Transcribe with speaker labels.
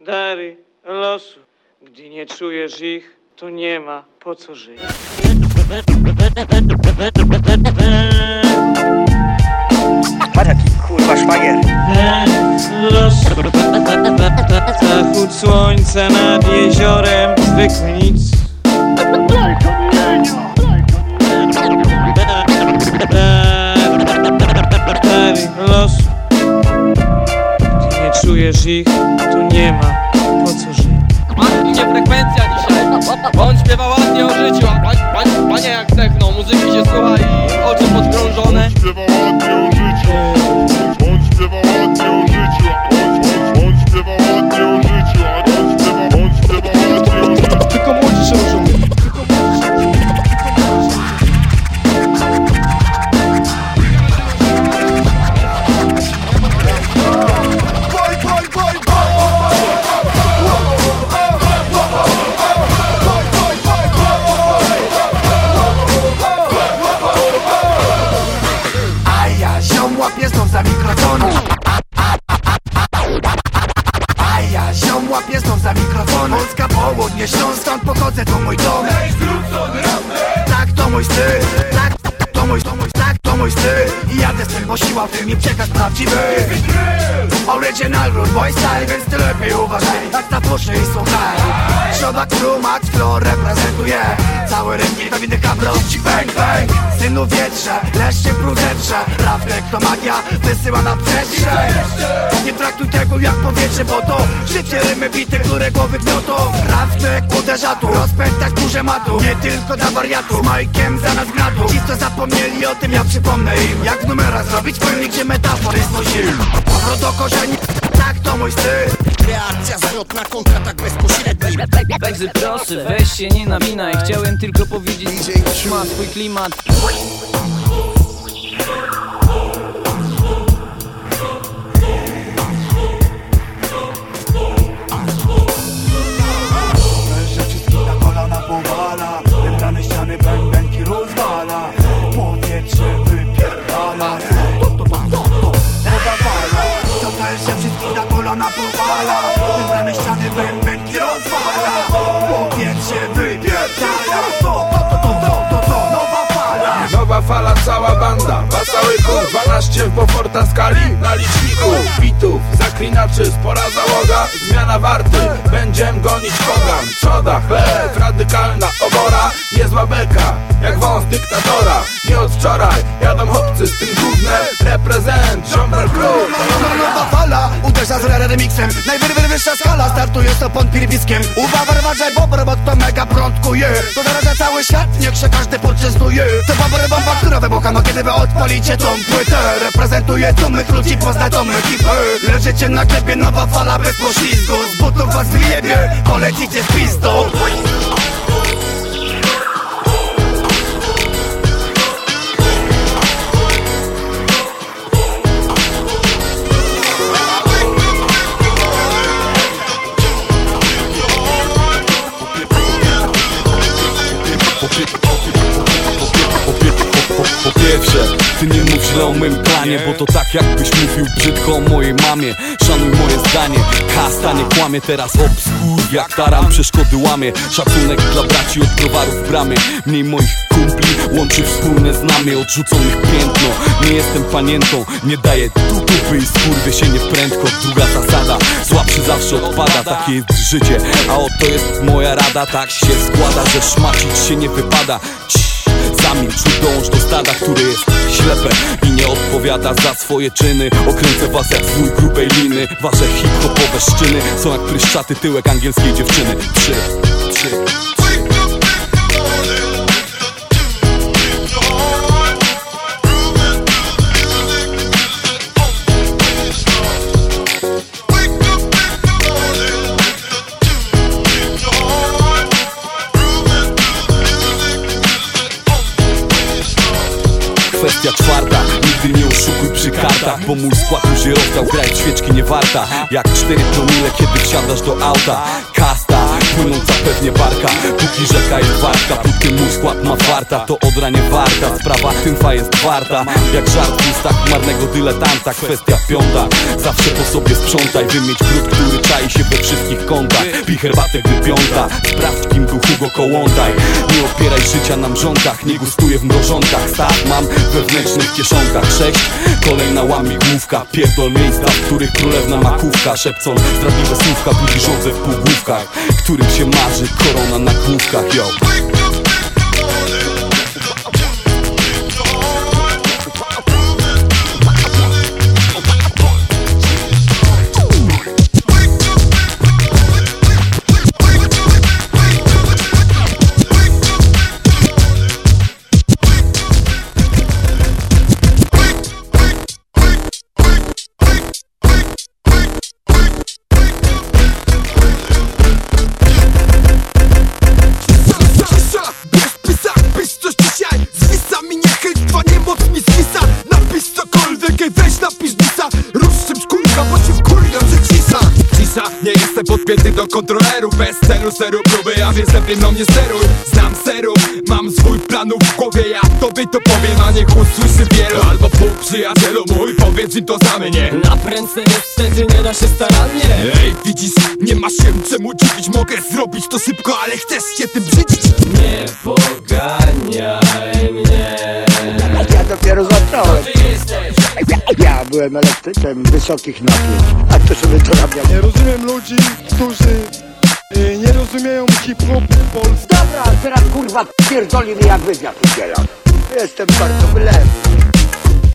Speaker 1: dary losu. Gdy nie czujesz ich, to nie ma po co żyć.
Speaker 2: Jaki kurwa szwagier.
Speaker 1: Losu. Zachód słońca nad jeziorem, zwykły nic.
Speaker 3: Techno Muzyki się słucha i oczy podkrążone
Speaker 4: łapię znów za mikrofon. Polska południe, Śląsk, stąd pochodzę, to mój dom. Tak to mój styl, tak to mój, to mój, tak to mój styl I jadę z tym, bo siła w tym i przekaz prawdziwy. Original root boy style, więc ty lepiej uważaj. Jak na puszy i słuchaj. Środa crew, Max Flow reprezentuje. Cały rynek pewny kabro ci bang bang. Synu wietrze, leszcze brudetrze Prawdę to magia wysyła na przestrzeń Nie traktuj tego jak powietrze, bo to Życie rymy bite, które głowy gniotą. Prawdę uderza tu, rozpętać burzę matu. Nie tylko dla wariatu, z Majkiem zamiast gnatu Ci co o tym, ja przypomnę im. Jak w numerach zrobić pojemnik, gdzie metafory znosimy Powrót do korzeni, tak to mój styl.
Speaker 5: Reakcja zwrotna, kontratak bezpośredni.
Speaker 6: Także proszę, weź się nie nawinaj Chciałem tylko powiedzieć, ma swój klimat
Speaker 7: Wasałyków, 12 poforta skali Na liczniku. Bitów, zaklinaczy Spora załoga, zmiana warty Będziem gonić pogan. Trzoda, chleb, radykalna obora Niezła beka, jak wąs dyktatora. Nie od wczoraj, jadą chłopcy z tym gównem. Reprezent, Crew
Speaker 4: Nowa fala uderza z remixem. Najwyższa skala startuje z topon pirwiskiem Uwaga, uważaj, bobr, bo to mega prądkuje. To zaraża cały świat, niech się każdy poczęstuje. To bobry bomba, która wybucha, no kiedy wy odpalicie tą płytę? Reprezentuje dumnych ludzi, poznaczą ekipę Leżycie na glebie, nowa fala bez poślizgu. Z butów was wyjebie, polecicie z pistą
Speaker 8: pierwsze, ty nie mów źle o mym planie Bo to tak jakbyś mówił brzydko o mojej mamie. Szanuj moje zdanie, kasta nie kłamie. Teraz obskur jak taram przeszkody łamie. Szacunek dla braci od browarów w bramie. Mniej moich kumpli łączy wspólne znamie Odrzuconych piętno, nie jestem panientą Nie daję dupy i skurwie się nie prędko. Druga zasada, słabszy zawsze odpada Takie jest życie, a oto jest moja rada Tak się składa, że szmacić się nie wypada. Zamilcz dołącz do stada, które jest ślepe i nie odpowiada za swoje czyny. Okręcę was jak zwój grubej liny. Wasze hip-hopowe szczyny są jak pryszczaty tyłek angielskiej dziewczyny. Trzy, trzy Kwestia czwarta, nigdy nie oszukuj przy kartach Bo mój skład już je rozdał, graj świeczki nie warta. Jak cztery promile, kiedy wsiadasz do auta. Kasta, płynąca pewnie barka Póki rzeka jest warta, póki mój skład ma farta To odra nie warta, sprawa tymfa jest warta. Jak żart w ustach marnego dyletanta Kwestia piąta, zawsze po sobie sprzątaj Wymieć brud, który czai się we wszystkich kątach. Pij herbatę gdy piąta. Sprawdź kim był Hugo Kołątaj. Nie opieraj życia na mrzonkach Nie gustuję w mrożonkach. Staw mam we wewnętrznych kieszonkach. Sześć, kolejna łamigłówka Pierdol miejsca, w których królewna makówka. Szepcą zdradliwe słówka Budzi żądze w półgłówkach Którym się marzy korona na główkach Yo
Speaker 9: podpięty do kontroleru Bez celu, seru próby, a więc lepiej mną nie steruj. Znam serum, mam swój planów w głowie. Ja tobie to powiem, a niech usłyszy wielu. Albo pół przyjacielu mój, powiedz im to za mnie.
Speaker 6: Na prędce niestety nie da się starannie.
Speaker 9: Ej, widzisz, nie ma się czemu dziwić. Mogę zrobić to szybko, ale chcesz się tym brzydzić.
Speaker 6: Nie poganiaj mnie.
Speaker 2: Ja dopiero zacząłem. Ja byłem elektrykiem wysokich napięć. A to sobie dorabiam.
Speaker 10: Nie rozumiem ludzi, którzy y, nie rozumieją hip-hopu w Polsce.
Speaker 2: Dobra, teraz kurwa pierdoli mi jak wywiad udzielam. Jestem bardzo wylewny.